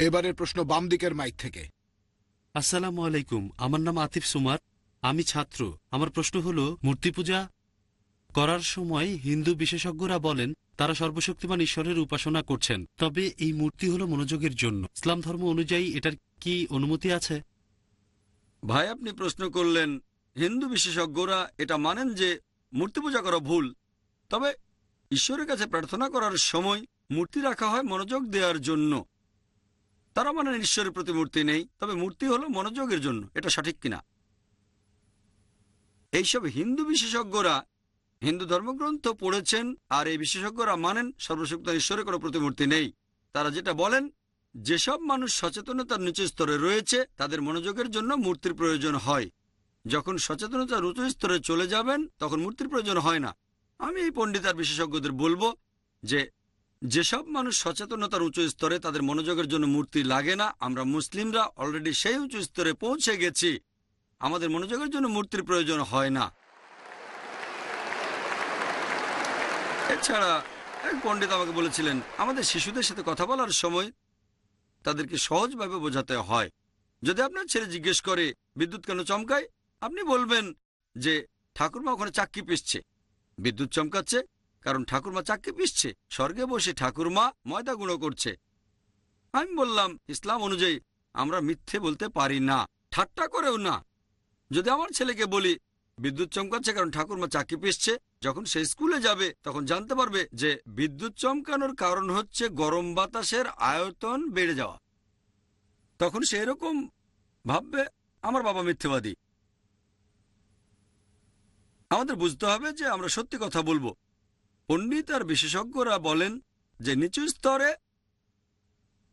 এবারের প্রশ্ন বাম দিকের মাইক থেকে। আসসালামু আলাইকুম আমার নাম আতিফ সুমার আমি ছাত্র। আমার প্রশ্ন হলো মূর্তি পূজা করার সময় হিন্দু বিশেষজ্ঞরা বলেন তারা সর্বশক্তিমান ঈশ্বরের উপাসনা করছেন। তবে এই মূর্তি হলো মনোযোগের জন্য। ইসলাম ধর্ম অনুযায়ী এটার কি অনুমতি আছে? ভাই আপনি প্রশ্ন করলেন হিন্দু বিশেষজ্ঞরা এটা মানেন যে মূর্তি পূজা করা ভুল। তবে ঈশ্বরের কাছে প্রার্থনা করার সময় মূর্তি রাখা হয় মনোযোগ দেওয়ার জন্য। তারা মানে ঈশ্বরের প্রতি মূর্তি নেই, তবে মূর্তি হলো মনোযোগের জন্য, এটা সঠিক কিনা? এইসব হিন্দু বিশেষজ্ঞরা, হিন্দু ধর্মগ্রন্থ পড়েছেন আর এই বিশেষজ্ঞরা মানেন সর্বশক্ত ঈশ্বরের কোনো প্রতিমূর্তি নেই। তারা যেটা বলেন, যেসব মানুষ সচেতনতার নিচু স্তরে রয়েছে, তাদের মনোযোগের জন্য মূর্তির প্রয়োজন হয়। যখন সচেতনতার উঁচু স্তরে চলে যাবেন, তখন মূর্তির প্রয়োজন হয় না। আমি এই পণ্ডিত আর বিশেষজ্ঞদের বলব যে যেসব মানুষ সচেতনতার উঁচু স্তরে তাদের মনোযোগের জন্য মূর্তি লাগে না, আমরা মুসলিমরা অলরেডি সেই উঁচু স্তরে পৌঁছে গেছি। আমাদের মনোযোগের জন্য মূর্তির প্রয়োজন হয় না। এছাড়া এক পণ্ডিত আমাকে বলেছিলেন, আমাদের শিশুদের সাথে কথা বলার সময় তাদেরকে সহজভাবে বোঝাতে হয়। যদি আপনার ছেলে জিজ্ঞেস করে, বিদ্যুৎ কেন চমকায়? আপনি বলবেন যে, ঠাকুরমা ওখানে চাক্কি পিসছে বিদ্যুৎ চমকাচ্ছে কারণ ঠাকুরমা চাক্কি পিসছে স্বর্গে বসে ঠাকুরমা ময়দা গুঁড়ো করছে। আমি বললাম, ইসলাম অনুযায়ী আমরা মিথ্যে বলতে পারি না, ঠাট্টা করেও না। যদি আমার ছেলেকে বলি, বিদ্যুৎ চমকাচ্ছে কারণ ঠাকুরমা চাকি পিসছে যখন সে স্কুলে যাবে তখন জানতে পারবে যে বিদ্যুৎ চমকানোর কারণ হচ্ছে গরম বাতাসের আয়তন বেড়ে যাওয়া। তখন সে এরকম ভাববে, আমার বাবা মিথ্যেবাদী। আমাদের বুঝতে হবে যে আমরা সত্যি কথা বলব। পণ্ডিত আর বিশেষজ্ঞরা বলেন যে নিচু স্তরে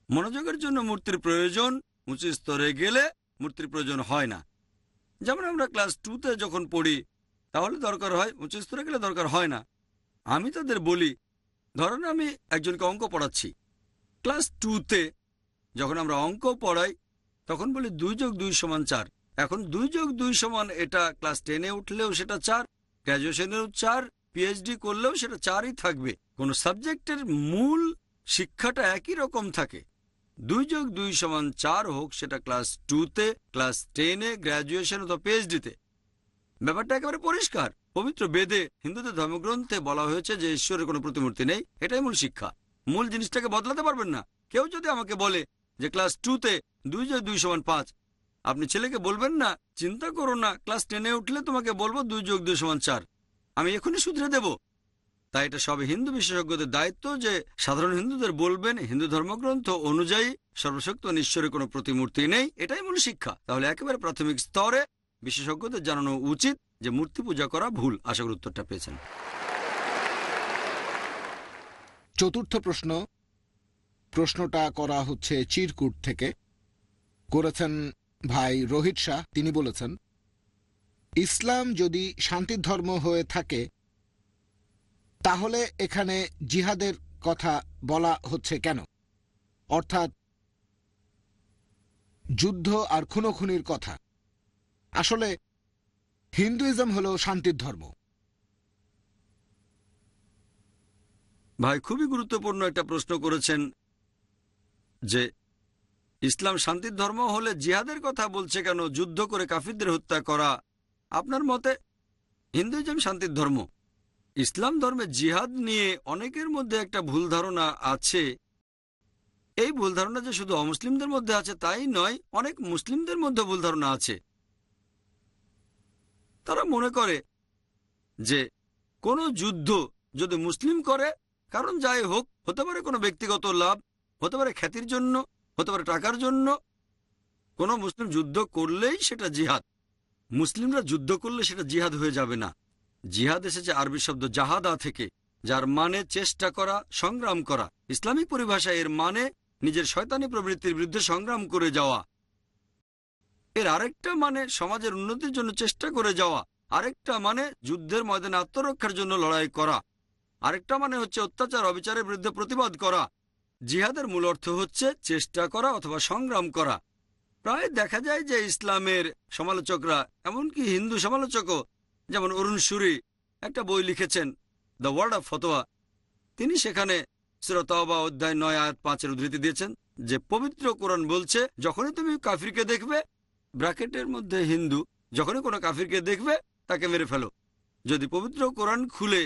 মনোযোগের জন্য মূর্তির প্রয়োজন, উঁচু স্তরে গেলে মূর্তির প্রয়োজন হয় না। যেমন আমরা ক্লাস টুতে যখন পড়ি, তাহলে দরকার হয়, উঁচু স্তরে গেলে দরকার হয় না। আমি তাদের বলি, ধরেন আমি একজনকে অঙ্ক পড়াচ্ছি। ক্লাস টুতে যখন আমরা অঙ্ক পড়াই, তখন বলি দুই যোগ দুই সমান চার। এখন দুই যোগ দুই সমান এটা ক্লাস টেনে উঠলেও সেটা চার গ্র্যাজুয়েশনেও চার পিএইচডি করলেও সেটা চারই থাকবে। কোন সাবজেক্টের মূল শিক্ষাটা একই রকম থাকে। দুই যোগ দুই সমান চার হোক, সেটা ক্লাস টুতে, ক্লাস টেনে গ্র্যাজুয়েশন অথবা পিএইচডিতে ব্যাপারটা একেবারে পরিষ্কার। পবিত্র বেদে, হিন্দুদের ধর্মগ্রন্থে বলা হয়েছে যে ঈশ্বরের কোনো প্রতিমূর্তি নেই, এটাই মূল শিক্ষা। মূল জিনিসটাকে বদলাতে পারবেন না। কেউ যদি আমাকে বলে যে ক্লাস টুতে দুই যোগ দুই সমান পাঁচ, আপনি ছেলেকে বলবেন না, চিন্তা করো না, ক্লাস টেনে উঠলে তোমাকে বলব দুই যোগ দুই সমান চার। আমি এখনই শুধরে দেব। তাই এটা সব হিন্দু বিশেষজ্ঞদের দায়িত্ব যে সাধারণ হিন্দুদের বলবেন, হিন্দু ধর্মগ্রন্থ অনুযায়ী সর্বশক্ত ঈশ্বরের কোনো প্রতিমূর্তি নেই, এটাই মূল শিক্ষা। তাহলে একেবারে প্রাথমিক স্তরে বিশেষজ্ঞদের জানানো উচিত যে মূর্তি পূজা করা ভুল। আশা করি উত্তরটা পেয়েছেন। চতুর্থ প্রশ্ন। প্রশ্নটা করা হচ্ছে চিরকুট থেকে। করেছেন ভাই রোহিত শাহ, তিনি বলেছেন ইসলাম যদি শান্তির ধর্ম হয়ে থাকে, তাহলে এখানে জিহাদের কথা বলা হচ্ছে কেন? অর্থাৎ, যুদ্ধ আর খুনোখুনির কথা। আসলে, হিন্দুইজম হল শান্তির ধর্ম। ভাই, খুবই গুরুত্বপূর্ণ একটা প্রশ্ন করেছেন যে, ইসলাম শান্তির ধর্ম হলে জিহাদের কথা বলছে কেন? যুদ্ধ করে কাফিরদের হত্যা করা আপনার মতে হিন্দুইজম শান্তির ধর্ম? ইসলাম ধর্মে জিহাদ নিয়ে অনেকের মধ্যে একটা ভুল ধারণা আছে। এই ভুল ধারণা যে শুধু অমুসলিমদের মধ্যে আছে তাই নয়, অনেক মুসলিমদের মধ্যে ভুল ধারণা আছে। তারা মনে করে যে কোনো যুদ্ধ যদি মুসলিম করে, কারণ যাই হোক, হতে পারে কোনো ব্যক্তিগত লাভ, হতে পারে খ্যাতির জন্য, হতে পারে টাকার জন্য, কোনো মুসলিম যুদ্ধ করলেই সেটা জিহাদ। মুসলিমরা যুদ্ধ করলে সেটা জিহাদ হয়ে যাবে না। জিহাদ এসেছে আরবি শব্দ জাহাদা থেকে, যার মানে চেষ্টা করা, সংগ্রাম করা। ইসলামিক পরিভাষায় এর মানে নিজের শয়তানি প্রবৃত্তির বিরুদ্ধে সংগ্রাম করে যাওয়া। এর আরেকটা মানে সমাজের উন্নতির জন্য চেষ্টা করে যাওয়া। আরেকটা মানে যুদ্ধের ময়দানে আত্মরক্ষার জন্য লড়াই করা। আরেকটা মানে হচ্ছে অত্যাচার, অবিচারের বিরুদ্ধে প্রতিবাদ করা। জিহাদের মূল অর্থ হচ্ছে চেষ্টা করা অথবা সংগ্রাম করা। প্রায় দেখা যায় যে ইসলামের সমালোচকরা, এমনকি হিন্দু সমালোচকও, যেমন অরুণ সুরি, একটা বই লিখেছেন, দ্য ওয়ার্ড অফ ফতোয়া তিনি সেখানে সুরতবা অধ্যায় নয়, আয়াত পাঁচের উদ্ধৃতি দিয়েছেন, যে পবিত্র কোরআন বলছে, যখনই তুমি কাফিরকে দেখবে, ব্র্যাকেটের মধ্যে হিন্দু, যখনই কোনো কাফিরকে দেখবে, তাকে মেরে ফেলো। যদি পবিত্র কোরআন খুলে,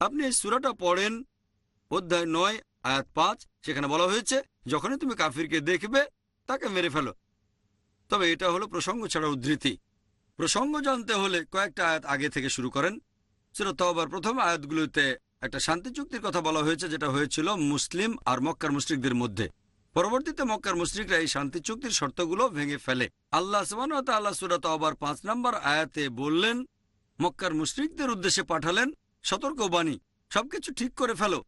আপনি এই সুরাটা পড়েন, অধ্যায় নয়, আয়াত পাঁচ, সেখানে বলা হয়েছে, যখনই তুমি কাফিরকে দেখবে তাকে মেরে ফেলো। তবে এটা হলো প্রসঙ্গ ছাড়া উদ্ধৃতি। প্রসঙ্গ জানতে হলে কয়েকটা আয়াত আগে থেকে শুরু করেন। সেটা তবার প্রথম আয়াতগুলোতে একটা শান্তি চুক্তির কথা বলা হয়েছে, যেটা হয়েছিল মুসলিম আর মক্কার মুশরিকদের মধ্যে। পরবর্তীতে মক্কার মুশরিকরা এই শান্তি চুক্তির শর্তগুলো ভেঙে ফেলে। আল্লাহ আল্লাহ সুরাত আবার পাঁচ নম্বর আয়াতে বললেন, মক্কার মুশরিকদের উদ্দেশ্যে পাঠালেন সতর্কবাণী, সবকিছু ঠিক করে ফেলো।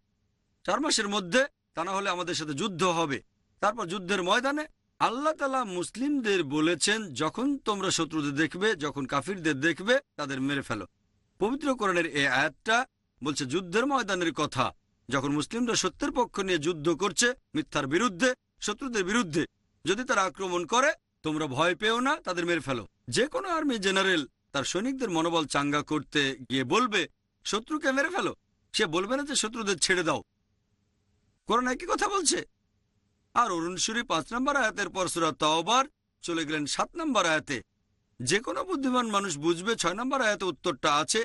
চার মাসের মধ্যে তা না হলে আমাদের সাথে যুদ্ধ হবে। তারপর যুদ্ধের ময়দানে আল্লাহ তালা মুসলিমদের বলেছেন, যখন তোমরা শত্রুদের দেখবে, যখন কাফিরদের দেখবে, তাদের মেরে ফেলো। পবিত্র কোরআনের এই আয়াতটা বলছে যুদ্ধের ময়দানের কথা। যখন মুসলিমরা সত্যের পক্ষ নিয়ে যুদ্ধ করছে, মিথ্যার বিরুদ্ধে, শত্রুদের বিরুদ্ধে, যদি তারা আক্রমণ করে, তোমরা ভয় পেও না, তাদের মেরে ফেলো। যে কোনো আর্মি জেনারেল তার সৈনিকদের মনোবল চাঙ্গা করতে গিয়ে বলবে, শত্রুকে মেরে ফেলো। সে বলবে না যে, শত্রুদের ছেড়ে দাও। কোরআন একই কথা বলছে। আর অরুণ পাঁচ নম্বর আয়াতের পর সুরা তাওবার চলে গেলেন সাত নম্বর আয়াতে। যে কোনো বুদ্ধিমান মানুষ বুঝবে ছয় নম্বর আয়াতে উত্তরটা আছে।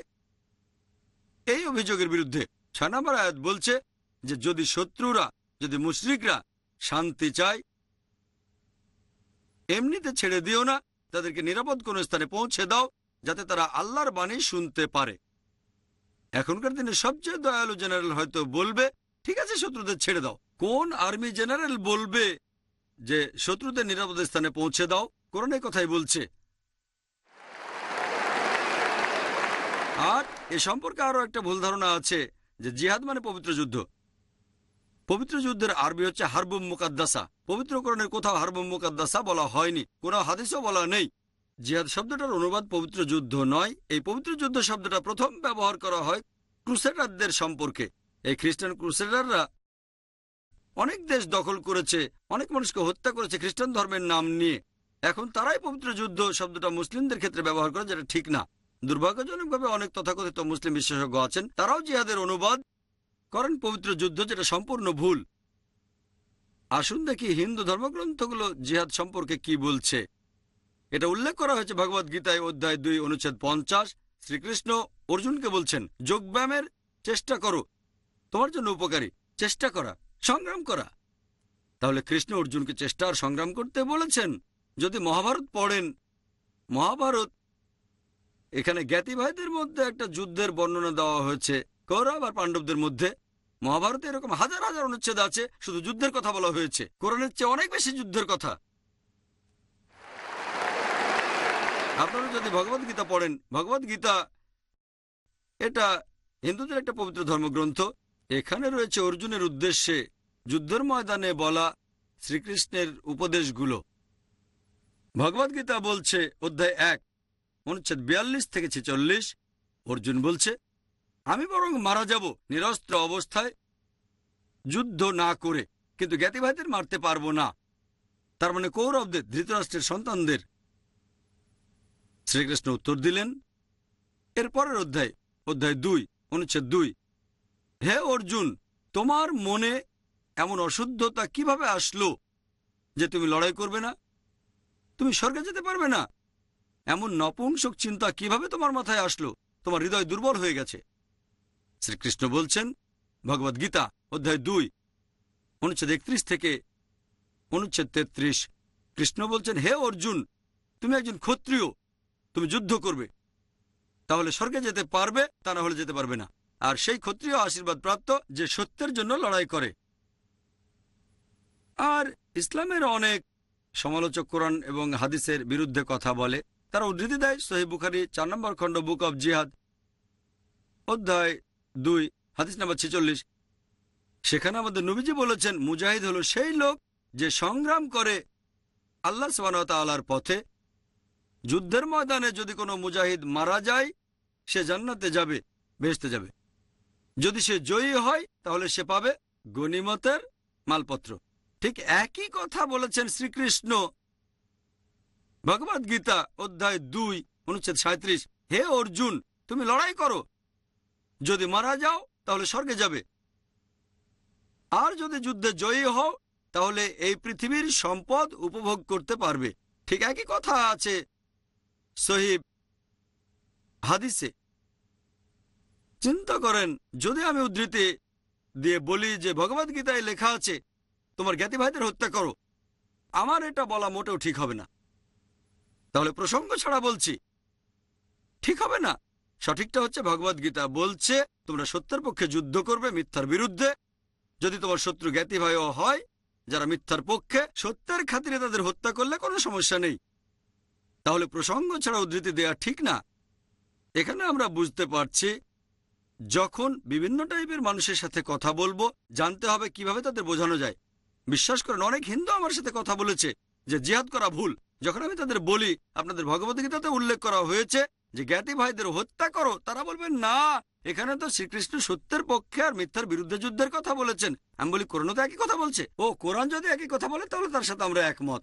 এই অভিযোগের বিরুদ্ধে ছয় নম্বর আয়াত বলছে যে, যদি শত্রুরা, যদি মুশরিকরা শান্তি চায়, এমনিতে ছেড়ে দিও না, তাদেরকে নিরাপদ কোনো স্থানে পৌঁছে দাও, যাতে তারা আল্লাহর বাণী শুনতে পারে। এখনকার দিনে সবচেয়ে দয়ালু জেনারেল হয়তো বলবে, ঠিক আছে, শত্রুদের ছেড়ে দাও। কোন আর্মি জেনারেল বলবে যে শত্রুদের নিরাপদ স্থানে পৌঁছে দাও? কোরআনের কথাই বলছে। আর এ সম্পর্কে আরও একটা ভুল ধারণা আছে যে জিহাদ মানে পবিত্র যুদ্ধ। পবিত্র যুদ্ধের আরবি হচ্ছে হারবুম মুকাদ্দাসা। পবিত্রকরণের কোথাও হারবুম মুকাদ্দাসা বলা হয়নি কোনো হাদিসও বলা নেই। জিহাদ শব্দটার অনুবাদ পবিত্র যুদ্ধ নয়, এই পবিত্র যুদ্ধ শব্দটা প্রথম ব্যবহার করা হয় ক্রুসেডারদের সম্পর্কে। এই খ্রিস্টান ক্রুসেডাররা অনেক দেশ দখল করেছে, অনেক মানুষকে হত্যা করেছে খ্রিস্টান ধর্মের নাম নিয়ে। এখন তারাই পবিত্র যুদ্ধ শব্দটা মুসলিমদের ক্ষেত্রে ব্যবহার করে যেটা ঠিক না। দুর্ভাগ্যজনকভাবে অনেক তথাকথিত মুসলিম বিশেষজ্ঞ আছেন, তারাও জিহাদের অনুবাদ করেন পবিত্র যুদ্ধ যেটা সম্পূর্ণ ভুল। আসুন দেখি হিন্দু ধর্মগ্রন্থগুলো জিহাদ সম্পর্কে কি বলছে। এটা উল্লেখ করা হয়েছে ভগবদ গীতায় অধ্যায় দুই, অনুচ্ছেদ পঞ্চাশ। শ্রীকৃষ্ণ অর্জুনকে বলছেন, যোগব্যায়ামের চেষ্টা করো। তোমার জন্য উপকারী। চেষ্টা করা। সংগ্রাম করা। তাহলে কৃষ্ণ অর্জুনকে চেষ্টা আর সংগ্রাম করতে বলেছেন? যদি মহাভারত পড়েন। মহাভারত, এখানে জ্ঞাতি ভাইদের মধ্যে একটা যুদ্ধের বর্ণনা দেওয়া হয়েছে। কৌরব আর পাণ্ডবদের মধ্যে মহাভারতে এরকম হাজার হাজার অনুচ্ছেদ আছে, শুধু যুদ্ধের কথা বলা হয়েছে। কোরআনের চেয়ে অনেক বেশি যুদ্ধের কথা। আপনারা যদি ভগবত গীতা পড়েন, ভগবত গীতা এটা হিন্দুদের একটা পবিত্র ধর্মগ্রন্থ। এখানে রয়েছে অর্জুনের উদ্দেশ্যে যুদ্ধের ময়দানে বলা শ্রীকৃষ্ণের উপদেশগুলো। ভগবদ্গীতা বলছে, অধ্যায় এক, অনুচ্ছেদ বিয়াল্লিশ থেকে ছেচল্লিশ, অর্জুন বলছে, আমি বরং মারা যাব নিরস্ত্র অবস্থায়, যুদ্ধ না করে, কিন্তু জ্ঞাতিভাইদের মারতে পারব না। তার মানে কৌরবদের, ধৃতরাষ্ট্রের সন্তানদের। শ্রীকৃষ্ণ উত্তর দিলেন। এরপরের অধ্যায় অধ্যায় দুই, অনুচ্ছেদ দুই হে অর্জুন, তোমার মনে এমন অশুদ্ধতা কীভাবে আসলো যে তুমি লড়াই করবে না? তুমি স্বর্গে যেতে পারবে না। এমন নপুংসক চিন্তা কীভাবে তোমার মাথায় আসলো? তোমার হৃদয় দুর্বল হয়ে গেছে। শ্রীকৃষ্ণ বলছেন ভগবদ গীতা, অধ্যায় দুই, অনুচ্ছেদ একত্রিশ থেকে অনুচ্ছেদ তেত্রিশ। কৃষ্ণ বলছেন, হে অর্জুন, তুমি একজন ক্ষত্রিয়, তুমি যুদ্ধ করবে। তাহলে স্বর্গে যেতে পারবে, তা না হলে যেতে পারবে না। আর সেই ক্ষত্রিয় আশীর্বাদ প্রাপ্ত যে সত্যের জন্য লড়াই করে। আর ইসলামের অনেক সমালোচক কোরআন এবং হাদিসের বিরুদ্ধে কথা বলে, তারা উদ্ধৃতি দেয় সহি বুখারি চার নম্বর খণ্ড, বুক অব জিহাদ, অধ্যায় দুই, হাদিস নাম্বার ছেচল্লিশ। সেখানে আমাদের নবীজি বলেছেন, মুজাহিদ হলো সেই লোক যে সংগ্রাম করে আল্লাহ সবানতালার পথে যুদ্ধের ময়দানে যদি কোনো মুজাহিদ মারা যায়, সে জান্নাতে যাবে, বেহেশতে যাবে। যদি সে জয়ী হয়, তাহলে সে পাবে গনিমতের মালপত্র। ঠিক একই কথা বলেছেন শ্রীকৃষ্ণ। ভগবদ গীতা অধ্যায় দুই, অনুচ্ছেদ সাঁত্রিশ হে অর্জুন, তুমি লড়াই করো। যদি মারা যাও, তাহলে স্বর্গে যাবে। আর যদি যুদ্ধে জয়ী হও, তাহলে এই পৃথিবীর সম্পদ উপভোগ করতে পারবে। ঠিক একই কথা আছে সহিব হাদিসে। চিন্তা করেন, যদি আমি উদ্ধৃতি দিয়ে বলি যে ভগবদ গীতায় লেখা আছে, তোমার জ্ঞাতি ভাইদের হত্যা করো। আমার এটা বলা মোটেও ঠিক হবে না। তাহলে প্রসঙ্গ ছাড়া বলছি, ঠিক হবে না? সঠিকটা হচ্ছে ভগবদ গীতা বলছে, তোমরা সত্যের পক্ষে যুদ্ধ করবে মিথ্যার বিরুদ্ধে। যদি তোমার শত্রু জ্ঞাতি ভাইও হয়, যারা মিথ্যার পক্ষে, সত্যের খাতিরে তাদের হত্যা করলে কোনো সমস্যা নেই। তাহলে প্রসঙ্গ ছাড়া উদ্ধৃতি দেয়া ঠিক না। এখানে আমরা বুঝতে পারছি যখন বিভিন্ন টাইপের মানুষের সাথে কথা বলব, জানতে হবে কীভাবে তাদের বোঝানো যায়। বিশ্বাস করেন, অনেক হিন্দু আমার সাথে কথা বলেছে যে জিহাদ করা ভুল। যখন আমি তাদের বলি, আপনাদের ভগবদ্গীতাতে উল্লেখ করা হয়েছে যে, জ্ঞাতি ভাইদের হত্যা করো, তারা বলবেন, না, এখানে তো শ্রীকৃষ্ণ সত্যের পক্ষে আর মিথ্যার বিরুদ্ধে যুদ্ধের কথা বলেছেন। আমি বলি কোরআন তো একই কথা বলছে? ও, কোরআন যদি একই কথা বলে, তাহলে তার সাথে আমরা একমত।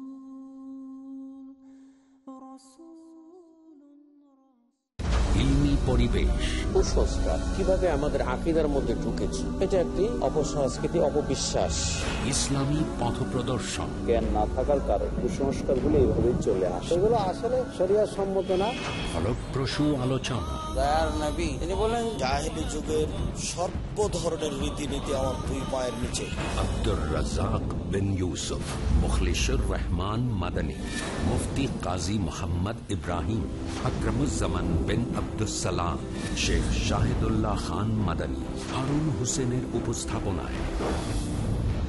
পরিবেশ। কুসংস্কার কীভাবে আমাদের আকিদার মধ্যে ঢুকেছে এটা একটি অপসংস্কৃতি অপবিশ্বাস। ইসলামী পথ প্রদর্শন। জ্ঞান না থাকার কারণে কুসংস্কারগুলো এইভাবেই চলে আসে। এগুলো আসলে শরিয়ার সম্মত না। ফলপ্রসূ আলোচনা। তিনি বলেন জাহেলি যুগের সর্ব ধরনের রীতিনীতি আমার দুই পায়ের নিচে। আব্দুর রাজাক বিন ইউসুফ মুখলিশুর রহমান মাদানী মুফতি কাজী মোহাম্মদ ইব্রাহিম আকরমুজ্জামান বিন আব্দুসালাম শেখ শাহিদুল্লাহ খান মাদানী হারুন হোসেনের উপস্থাপনায়।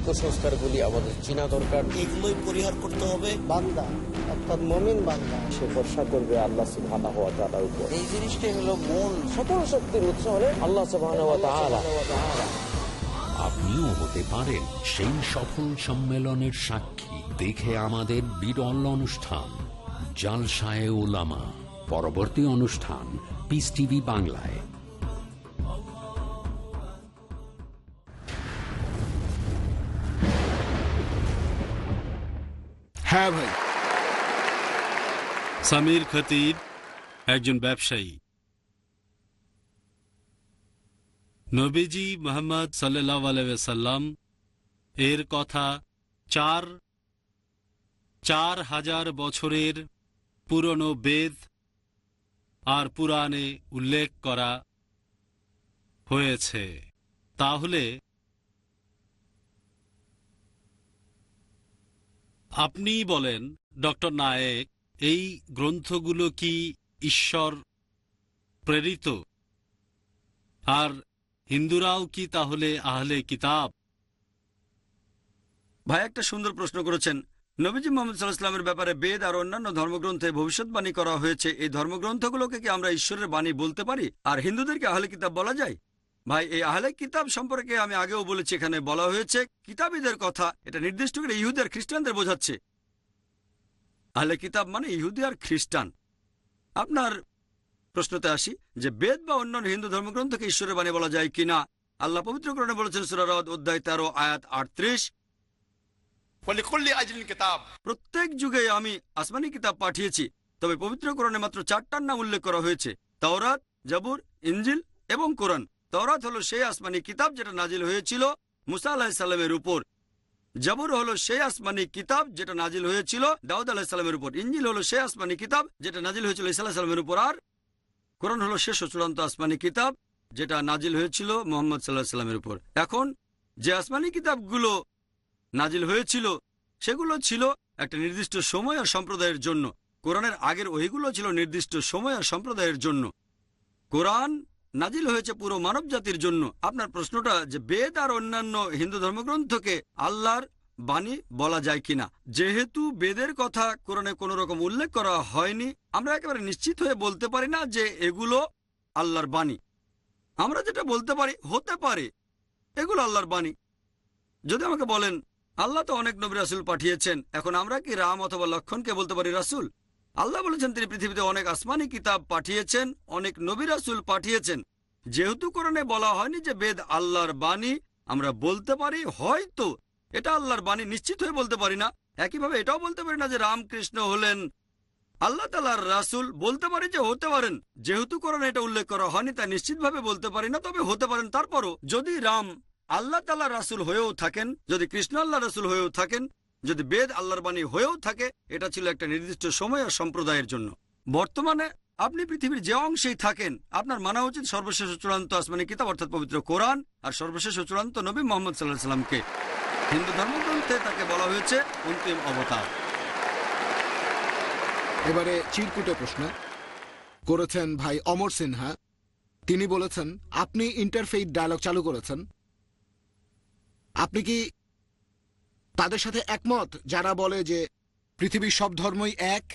কুসংস্কার গুলি আমাদের চিনা দরকার। এগুলোই পরিহার করতে হবে। বান্দা। অর্থাৎ মমিন বান্দা। সে ভরসা করবে আল্লাহ সুবহানাহু ওয়া তাআলার উপর। এই জিনিসটাই হলো মূল সকল শক্তির উৎস হলে আল্লাহ সুবহানাহু ওয়া তাআলা। আপনিও হতে পারেন সেই সফল সম্মেলনের সাক্ষী। দেখে আমাদের বিরল অনুষ্ঠান জালসায় ওলামা পরবর্তী অনুষ্ঠান পিস টিভি বাংলায়। হ্যাঁ ভাই। সামির খতিব একজন ব্যবসায়ী। নবীজি মোহাম্মদ সাল্লাম এর কথা চার চার হাজার বছরের পুরনো বেদ আর পুরাণে উল্লেখ করা হয়েছে। তাহলে আপনি বলেন ডক্টর নায়েক এই গ্রন্থগুলো কি ঈশ্বর প্রেরিত? আর হিন্দুরাও কি তাহলে আহলে কিতাব? ভাই, একটা সুন্দর প্রশ্ন করেছেন। নবীজি মোহাম্মদ সাল্লাহামের ব্যাপারে বেদ আর অন্যান্য ধর্মগ্রন্থে ভবিষ্যৎবাণী করা হয়েছে। এই ধর্মগ্রন্থগুলোকে কি আমরা ঈশ্বরের বাণী বলতে পারি? আর হিন্দুদেরকে আহলে কিতাব বলা যায়? ভাই, এই আহলে কিতাব সম্পর্কে আমি আগেও বলেছি, এখানে বলা হয়েছে, কিতাবীদের কথা। এটা নির্দিষ্ট করে ইহুদের খ্রিস্টানদের বোঝাচ্ছে। আহলে কিতাব মানে ইহুদি আর খ্রিস্টান। আপনার প্রশ্নতে আসি যে বেদ বা অন্যান্য হিন্দু ধর্মগ্রন্থকে ঈশ্বরের বাণী বলা যায় কিনা? আল্লাহ পবিত্র পবিত্রকরণে বলেছেন সুরারদ অধ্যায় তেরো আয়াত আটত্রিশ। প্রত্যেক যুগে আমি আসমানি কিতাব পাঠিয়েছি তবে পবিত্রকরণে মাত্র চারটার নাম উল্লেখ করা হয়েছে। তাওরাত জাবুর ইঞ্জিল এবং কোরআন। তাওরাত হলো সেই আসমানি কিতাব যেটা নাজিল হয়েছিল মুসা আলাহিসাল্লামের উপর। জাবুর হলো সেই আসমানি কিতাব যেটা নাজিল হয়েছিল দাউদ আলাহিসাল্লামের উপর। ইঞ্জিল হলো সেই আসমানি কিতাব যেটা নাজিল হয়েছিল ইসা সাল্লামের উপর। আর কোরআন হলো শেষ ও চূড়ান্ত আসমানি কিতাব যেটা নাজিল হয়েছিল মোহাম্মদ সাল্লাহ সাল্লামের উপর। এখন যে আসমানি কিতাবগুলো নাজিল হয়েছিল, সেগুলো ছিল একটা নির্দিষ্ট সময় আর সম্প্রদায়ের জন্য। কোরআনের আগের ওইগুলো ছিল নির্দিষ্ট সময় আর সম্প্রদায়ের জন্য। কোরআন নাজিল হয়েছে পুরো মানব জাতির জন্য। আপনার প্রশ্নটা যে বেদ আর অন্যান্য হিন্দু ধর্মগ্রন্থকে আল্লাহর বাণী বলা যায় কিনা? যেহেতু বেদের কথা কোরআনে কোনো রকম উল্লেখ করা হয়নি, আমরা একেবারে নিশ্চিত হয়ে বলতে পারি না যে এগুলো আল্লাহর বাণী। আমরা যেটা বলতে পারি, হতে পারে, এগুলো আল্লাহর বাণী। যদি আমাকে বলেন, আল্লাহ তো অনেক নবী রাসুল পাঠিয়েছেন, এখন আমরা কি রাম অথবা লক্ষণকে বলতে পারি রাসুল? আল্লাহ বলেছেন, তিনি পৃথিবীতে অনেক আসমানি কিতাব পাঠিয়েছেন, অনেক নবী রাসুল পাঠিয়েছেন। যেহেতু কোরআনে বলা হয়নি যে বেদ আল্লাহর বাণী আমরা বলতে পারি, হয়তো এটা আল্লাহর বাণী নিশ্চিত হয়ে বলতে পারি না। একইভাবে এটাও বলতে পারি না যে রামকৃষ্ণ হলেন আল্লাহ তালার রাসুল, বলতে পারি যে হতে পারেন। যেহেতু কোরআনে এটা উল্লেখ করা হয়নি তা নিশ্চিতভাবে বলতে পারি না, তবে হতে পারেন। তারপরও যদি রাম আল্লাহ তাল্লাহ রাসুল হয়েও থাকেন, যদি কৃষ্ণ আল্লাহ রাসুল হয়েও থাকেন যদি বেদ আল্লাহর বাণী হয়েও থাকে, এটা ছিল একটা নির্দিষ্ট সময় আর সম্প্রদায়ের জন্য। বর্তমানে আপনি পৃথিবীর যে অংশেই থাকেন, আপনার মানা উচিত সর্বশেষ চূড়ান্ত আসমানি কিতাব, অর্থাৎ পবিত্র কোরআন, আর সর্বশেষ চূড়ান্ত নবী মোহাম্মদ সাল্লাহ সাল্লামকে। হিন্দু ধর্মগ্রন্থে তাকে বলা হয়েছে অন্তিম অবতার। এবারে চিরকুটে প্রশ্ন। করেছেন ভাই অমর সিনহা। তিনি বলেছেন, আপনি ইন্টারফেইথ ডায়লগ চালু করেছেন। আপনি কি তাদের সাথে একমত, যারা বলে যে পৃথিবীর সব ধর্মই এক।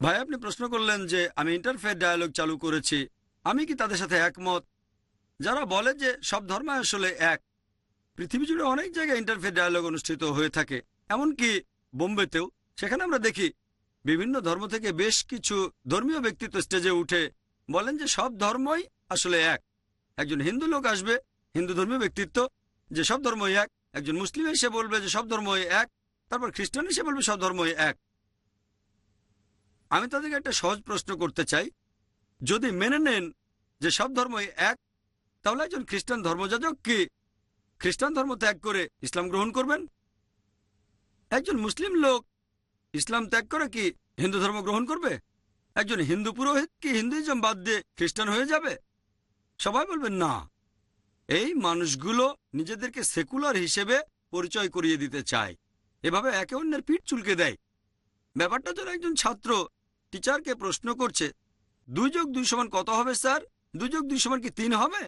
ভাই, আপনি প্রশ্ন করলেন যে আমি ইন্টারফেয়ার ডায়ালগ চালু করেছি, আমি কি তাদের সাথে একমত? যারা বলে যে সব ধর্ম আসলে এক, পৃথিবী জুড়ে অনেক জায়গায় ইন্টারফেয়ার ডায়ালগ অনুষ্ঠিত হয়ে থাকে, এমনকি বোম্বেতেও। সেখানে আমরা দেখি, বিভিন্ন ধর্ম থেকে বেশ কিছু ধর্মীয় ব্যক্তিত্ব স্টেজে উঠে বলেন যে সব ধর্মই আসলে এক। একজন হিন্দু লোক আসবে, হিন্দু ধর্মীয় ব্যক্তিত্ব যে সব ধর্মই এক। একজন মুসলিম এসে বলবে যে সব ধর্মই এক, তারপর খ্রিস্টান এসে বলবে সব ধর্মই এক। আমি তাদেরকে একটা সহজ প্রশ্ন করতে চাই। যদি মেনে নেন যে সব ধর্মই এক, তাহলে একজন খ্রিস্টান ধর্মযাজক কি? খ্রিস্টান ধর্ম ত্যাগ করে ইসলাম গ্রহণ করবেন? একজন মুসলিম লোক ইসলাম ত্যাগ করে কি হিন্দু ধর্ম গ্রহণ করবে? একজন হিন্দু পুরোহিত কি হিন্দুইজম বাদ দিয়ে খ্রিস্টান হয়ে যাবে? সবাই বলবেন না। এই মানুষগুলো নিজেদেরকে সেকুলার হিসেবে পরিচয় করিয়ে দিতে চায়। এভাবে একে অন্যের পিঠ চুলকে দেয়। ব্যাপারটা যেন একজন ছাত্র টিচারকে প্রশ্ন করছে, দুই যোগ দুই সমান কত হবে, স্যার? দুই যোগ দুই সমান কি তিন হবে?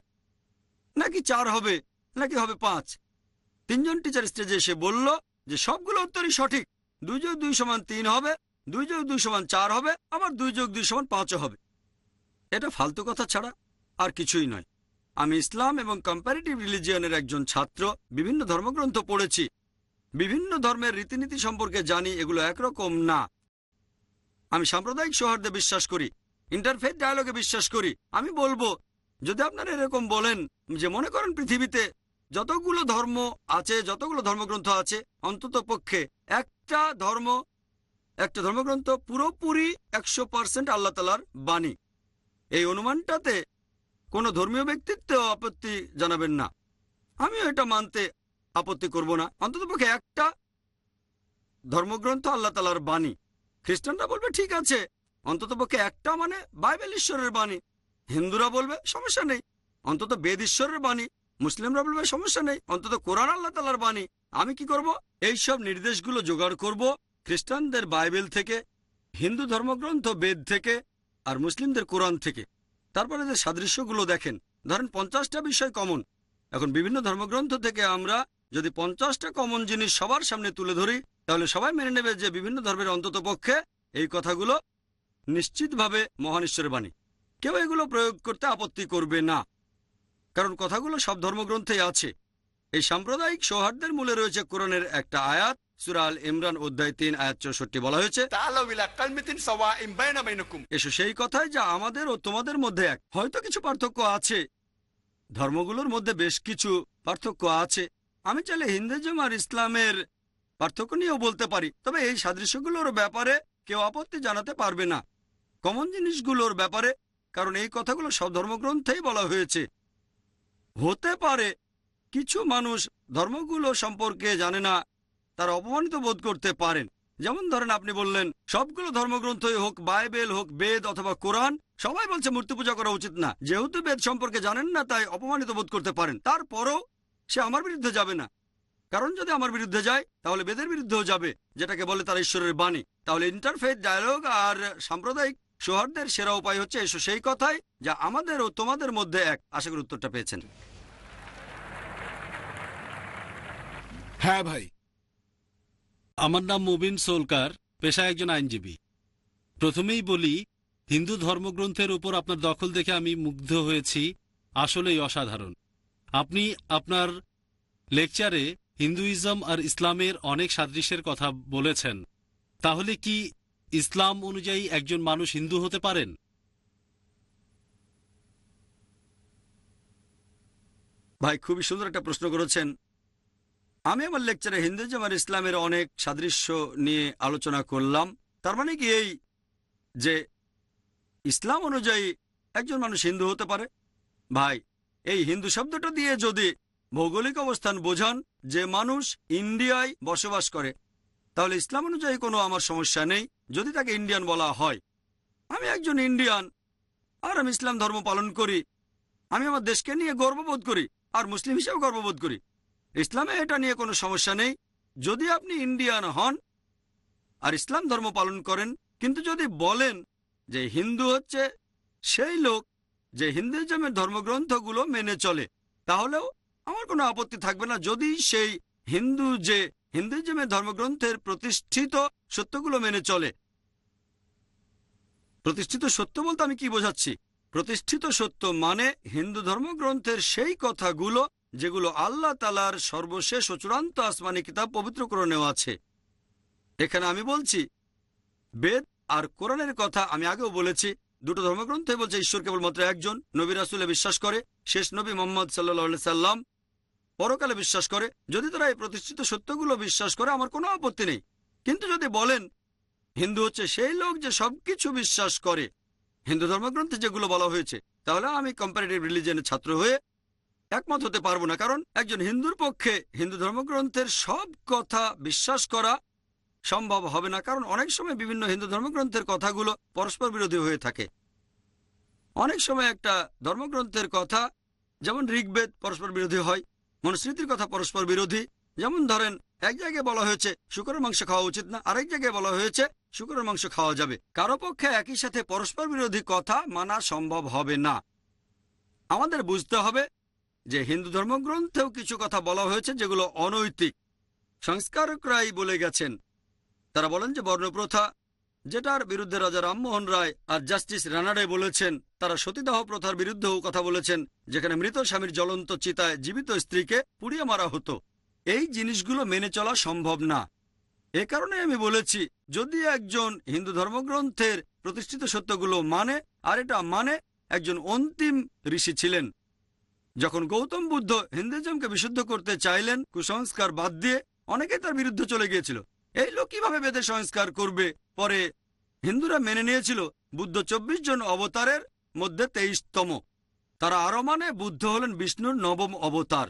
নাকি চার হবে? নাকি হবে পাঁচ? তিনজন টিচার স্টেজে এসে বলল যে, সবগুলো উত্তরই সঠিক। দুই যোগ দুই সমান তিন হবে, দুই যোগ দুই সমান চার হবে, আবার দুই যোগ দুই সমান পাঁচও হবে। এটা ফালতু কথা ছাড়া আর কিছুই নয়। আমি ইসলাম এবং কম্পারেটিভ রিলিজিয়নের একজন ছাত্র, বিভিন্ন ধর্মগ্রন্থ পড়েছি। বিভিন্ন ধর্মের রীতিনীতি সম্পর্কে জানি, এগুলো একরকম না। আমি সাম্প্রদায়িক সৌহার্দ্যে বিশ্বাস করি ইন্টারফেথ ডায়ালগে বিশ্বাস করি। আমি বলব, যদি আপনারা এরকম বলেন যে মনে করেন পৃথিবীতে যতগুলো ধর্ম আছে, যতগুলো ধর্মগ্রন্থ আছে, অন্তত পক্ষে একটা ধর্ম, একটা ধর্মগ্রন্থ পুরোপুরি একশো পার্সেন্ট আল্লাহ তালার বাণী। এই অনুমানটাতে কোনো ধর্মীয় ব্যক্তিত্ব আপত্তি জানাবেন না। আমিও এটা মানতে আপত্তি করব না। অন্ততপক্ষে একটা ধর্মগ্রন্থ আল্লাহ তালার বাণী। খ্রিস্টানরা বলবে, ঠিক আছে। অন্ততপক্ষে একটা মানে বাইবেল ঈশ্বরের বাণী। হিন্দুরা বলবে, সমস্যা নেই। অন্তত বেদ ঈশ্বরের বাণী, মুসলিমরা বলবে, সমস্যা নেই। অন্তত কোরআন আল্লাহ তালার বাণী। আমি কি করব? এই সব নির্দেশগুলো জোগাড় করব খ্রিস্টানদের বাইবেল থেকে, হিন্দু ধর্মগ্রন্থ বেদ থেকে আর মুসলিমদের কোরআন থেকে। তারপরে যে সাদৃশ্যগুলো দেখেন, ধরেন পঞ্চাশটা বিষয় কমন এখন বিভিন্ন ধর্মগ্রন্থ থেকে আমরা যদি পঞ্চাশটা কমন জিনিস সবার সামনে তুলে ধরি, তাহলে সবাই মেনে নেবে যে বিভিন্ন ধর্মের অন্তত পক্ষে এই কথাগুলো নিশ্চিতভাবে মহান বাণী। কেউ এগুলো প্রয়োগ করতে আপত্তি করবে না। কারণ কথাগুলো সব ধর্মগ্রন্থেই আছে। এই সাম্প্রদায়িক সৌহার্দ্যের মূলে রয়েছে কোরআনের একটা আয়াত সুরাল ইমরান অধ্যায় তিন আয়াত চৌষট্টি বলা হয়েছে এসো সেই কথায় যা আমাদের ও তোমাদের মধ্যে এক। হয়তো কিছু পার্থক্য আছে ধর্মগুলোর মধ্যে বেশ কিছু পার্থক্য আছে। আমি চাইলে হিন্দুজম আর ইসলামের পার্থক্য নিয়েও বলতে পারি তবে এই সাদৃশ্যগুলোর ব্যাপারে কেউ আপত্তি জানাতে পারবে না। কমন জিনিসগুলোর ব্যাপারে কারণ এই কথাগুলো সব ধর্মগ্রন্থেই বলা হয়েছে। হতে পারে কিছু মানুষ ধর্মগুলো সম্পর্কে জানে না তারা অপমানিত বোধ করতে পারেন। যেমন ধরেন আপনি বললেন, সবগুলো ধর্মগ্রন্থই হোক, বাইবেল হোক, বেদ অথবা কোরআন, সবাই বলছে মূর্তি পূজা করা উচিত না। যেহেতু বেদ সম্পর্কে জানেন না, তাই অপমানিত বোধ করতে পারেন। তারপরও সে আমার বিরুদ্ধে যাবে না। কারণ যদি আমার বিরুদ্ধে যায়, তাহলে বেদের বিরুদ্ধেও যাবে, যেটাকে বলে তার ঈশ্বরের বাণী। তাহলে ইন্টারফেথ ডায়ালগ আর সাম্প্রদায়িক সৌহার্দ্যের সেরা উপায় হচ্ছে এসো সেই কথাই, যা আমাদের ও তোমাদের মধ্যে এক। আশা করি উত্তরটা পেয়েছেন। হ্যাঁ ভাই আমার নাম মুবিন সোলকার, পেশায় একজন আইনজীবী। প্রথমেই বলি, হিন্দু ধর্মগ্রন্থের উপর আপনার দখল দেখে আমি মুগ্ধ হয়েছি, আসলেই অসাধারণ। আপনি আপনার লেকচারে হিন্দুইজম আর ইসলামের অনেক সাদৃশ্যের কথা বলেছেন। তাহলে কি ইসলাম অনুযায়ী একজন মানুষ হিন্দু হতে পারেন? ভাই, খুবই সুন্দর একটা প্রশ্ন করেছেন। আমি আমার লেকচারে হিন্দুজম আর ইসলামের অনেক সাদৃশ্য নিয়ে আলোচনা করলাম। তার মানে কি এই যে ইসলাম অনুযায়ী একজন মানুষ হিন্দু হতে পারে? ভাই, এই হিন্দু শব্দটা দিয়ে যদি ভৌগোলিক অবস্থান বোঝান যে মানুষ ইন্ডিয়ায় বসবাস করে, তাহলে ইসলাম অনুযায়ী কোনো আমার সমস্যা নেই। যদি তাকে ইন্ডিয়ান বলা হয়, আমি একজন ইন্ডিয়ান আর আমি ইসলাম ধর্ম পালন করি, আমি আমার দেশকে নিয়ে গর্ববোধ করি আর মুসলিম হিসেবে গর্ববোধ করি। ইসলামে এটা নিয়ে কোনো সমস্যা নেই। যদি আপনি ইন্ডিয়ান হন আর ইসলাম ধর্ম পালন করেন, কিন্তু যদি বলেন যে হিন্দু হচ্ছে সেই লোক যে হিন্দুইজমের ধর্মগ্রন্থগুলো মেনে চলে, তাহলেও আমার কোনো আপত্তি থাকবে না। যদি সেই হিন্দু যে হিন্দুইজমের ধর্মগ্রন্থের প্রতিষ্ঠিত সত্যগুলো মেনে চলে। প্রতিষ্ঠিত সত্য বলতে আমি কি বোঝাচ্ছি? প্রতিষ্ঠিত সত্য মানে হিন্দু ধর্মগ্রন্থের সেই কথাগুলো যেগুলো আল্লাহ তালার সর্বশেষ ও চূড়ান্ত আসমানি কিতাব পবিত্র করে নেওয়া আছে। এখানে আমি বলছি, বেদ আর কোরআনের কথা আমি আগেও বলেছি, দুটো ধর্মগ্রন্থে বলছে, ঈশ্বর কেবলমাত্র একজন, নবী রাসুলে বিশ্বাস করে, শেষ নবী মোহাম্মদ সাল্লা সাল্লাম পরকালে বিশ্বাস করে। যদি তারা এই প্রতিষ্ঠিত সত্যগুলো বিশ্বাস করে, আমার কোনো আপত্তি নেই। কিন্তু যদি বলেন, হিন্দু হচ্ছে সেই লোক যে সবকিছু বিশ্বাস করে, হিন্দু ধর্মগ্রন্থে যেগুলো বলা হয়েছে, তাহলে আমি কম্পারেটিভ রিলিজনের ছাত্র হয়ে একমত হতে পারব না। কারণ একজন হিন্দুর পক্ষে হিন্দু ধর্মগ্রন্থের সব কথা বিশ্বাস করা সম্ভব হবে না। কারণ অনেক সময় বিভিন্ন হিন্দু ধর্মগ্রন্থের কথাগুলো পরস্পর বিরোধী হয়ে থাকে। অনেক সময় একটা ধর্মগ্রন্থের কথা যেমন ঋগ্বেদ পরস্পর বিরোধী হয়, মনুস্মৃতির কথা পরস্পর বিরোধী। যেমন ধরেন, এক জায়গায় বলা হয়েছে, শুকরের মাংস খাওয়া উচিত না। আরেক জায়গায় বলা হয়েছে, শুকরের মাংস খাওয়া যাবে। কারও পক্ষে একই সাথে পরস্পর বিরোধী কথা মানা সম্ভব হবে না। আমাদের বুঝতে হবে যে হিন্দু ধর্মগ্রন্থেও কিছু কথা বলা হয়েছে যেগুলো অনৈতিক। সংস্কারকরাই বলে গেছেন। তারা বলেন যে বর্ণপ্রথা, যেটার বিরুদ্ধে রাজা রামমোহন রায় আর জাস্টিস রানাডে বলেছেন, তারা সতীদাহ প্রথার বিরুদ্ধেও কথা বলেছেন, যেখানে মৃত স্বামীর জ্বলন্ত চিতায় জীবিত স্ত্রীকে পুড়িয়ে মারা হতো। এই জিনিসগুলো মেনে চলা সম্ভব না। এ কারণে আমি বলেছি, যদি একজন হিন্দু ধর্মগ্রন্থের প্রতিষ্ঠিত সত্যগুলো মানে আর এটা মানে একজন অন্তিম ঋষি ছিলেন যখন গৌতম বুদ্ধ হিন্দুজমকে বিশুদ্ধ করতে চাইলেন, কুসংস্কার বাদ দিয়ে অনেকে তার বিরুদ্ধে চলে গিয়েছিল। এই লোক কীভাবে বেদের সংস্কার করবে? পরে হিন্দুরা মেনে নিয়েছিল, বুদ্ধ চব্বিশ জন অবতারের মধ্যে তেইশতম। তারা আরও মানে বুদ্ধ হলেন বিষ্ণুর নবম অবতার।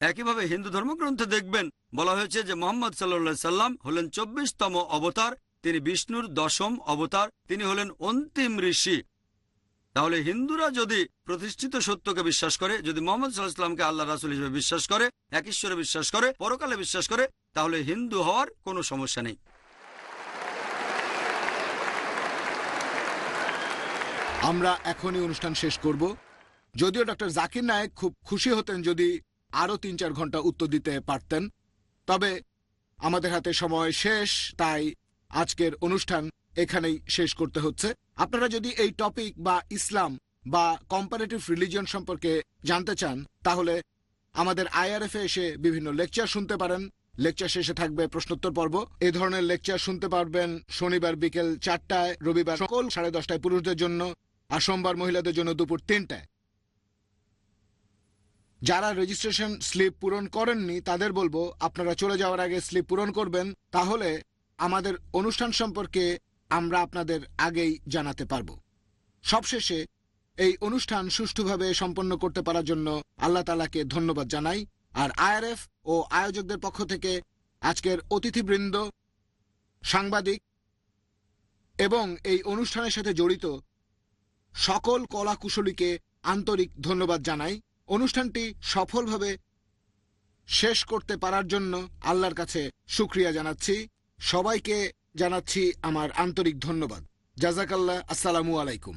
একইভাবে হিন্দু ধর্মগ্রন্থে দেখবেন, বলা হয়েছে যে মোহাম্মদ সাল্লা সাল্লাম হলেন চব্বিশতম অবতার, তিনি বিষ্ণুর দশম অবতার, তিনি হলেন অন্তিম ঋষি। তাহলে হিন্দুরা যদি প্রতিষ্ঠিত সত্যকে বিশ্বাস করে, যদি মোহাম্মদ সাল্লাহামকে আল্লাহ রাসুল হিসেবে বিশ্বাস করে, এক ঈশ্বরে বিশ্বাস করে, পরকালে বিশ্বাস করে, তাহলে হিন্দু হওয়ার কোনো সমস্যা নেই। আমরা এখনই অনুষ্ঠান শেষ করব। যদিও ডক্টর জাকির নায়েক খুব খুশি হতেন যদি আরও তিন চার ঘণ্টা উত্তর দিতে পারতেন। তবে আমাদের হাতে সময় শেষ, তাই আজকের অনুষ্ঠান এখানেই শেষ করতে হচ্ছে। আপনারা যদি এই টপিক বা ইসলাম বা কম্পারেটিভ রিলিজিয়ন সম্পর্কে জানতে চান, তাহলে আমাদের আইআরএফে এসে বিভিন্ন লেকচার শুনতে পারেন। লেকচার শেষে থাকবে প্রশ্নোত্তর পর্ব। এই ধরনের লেকচার শুনতে পারবেন শনিবার বিকেল চারটায়, রবিবার সকল সাড়ে দশটায় পুরুষদের জন্য, আর সোমবার মহিলাদের জন্য দুপুর তিনটায়। যারা রেজিস্ট্রেশন স্লিপ পূরণ করেননি, তাদের বলব, আপনারা চলে যাওয়ার আগে স্লিপ পূরণ করবেন। তাহলে আমাদের অনুষ্ঠান সম্পর্কে আমরা আপনাদের আগেই জানাতে পারব। সবশেষে এই অনুষ্ঠান সুষ্ঠুভাবে সম্পন্ন করতে পারার জন্য আল্লাহ তালাকে ধন্যবাদ জানাই। আর আইআরএফ ও আয়োজকদের পক্ষ থেকে আজকের অতিথিবৃন্দ, সাংবাদিক এবং এই অনুষ্ঠানের সাথে জড়িত সকল কলাকুশলীকে আন্তরিক ধন্যবাদ জানাই। অনুষ্ঠানটি সফলভাবে শেষ করতে পারার জন্য আল্লাহর কাছে সুক্রিয়া জানাচ্ছি। সবাইকে জানাচ্ছি আমার আন্তরিক ধন্যবাদ। জাজাকাল্লাহ আসসালামু আলাইকুম।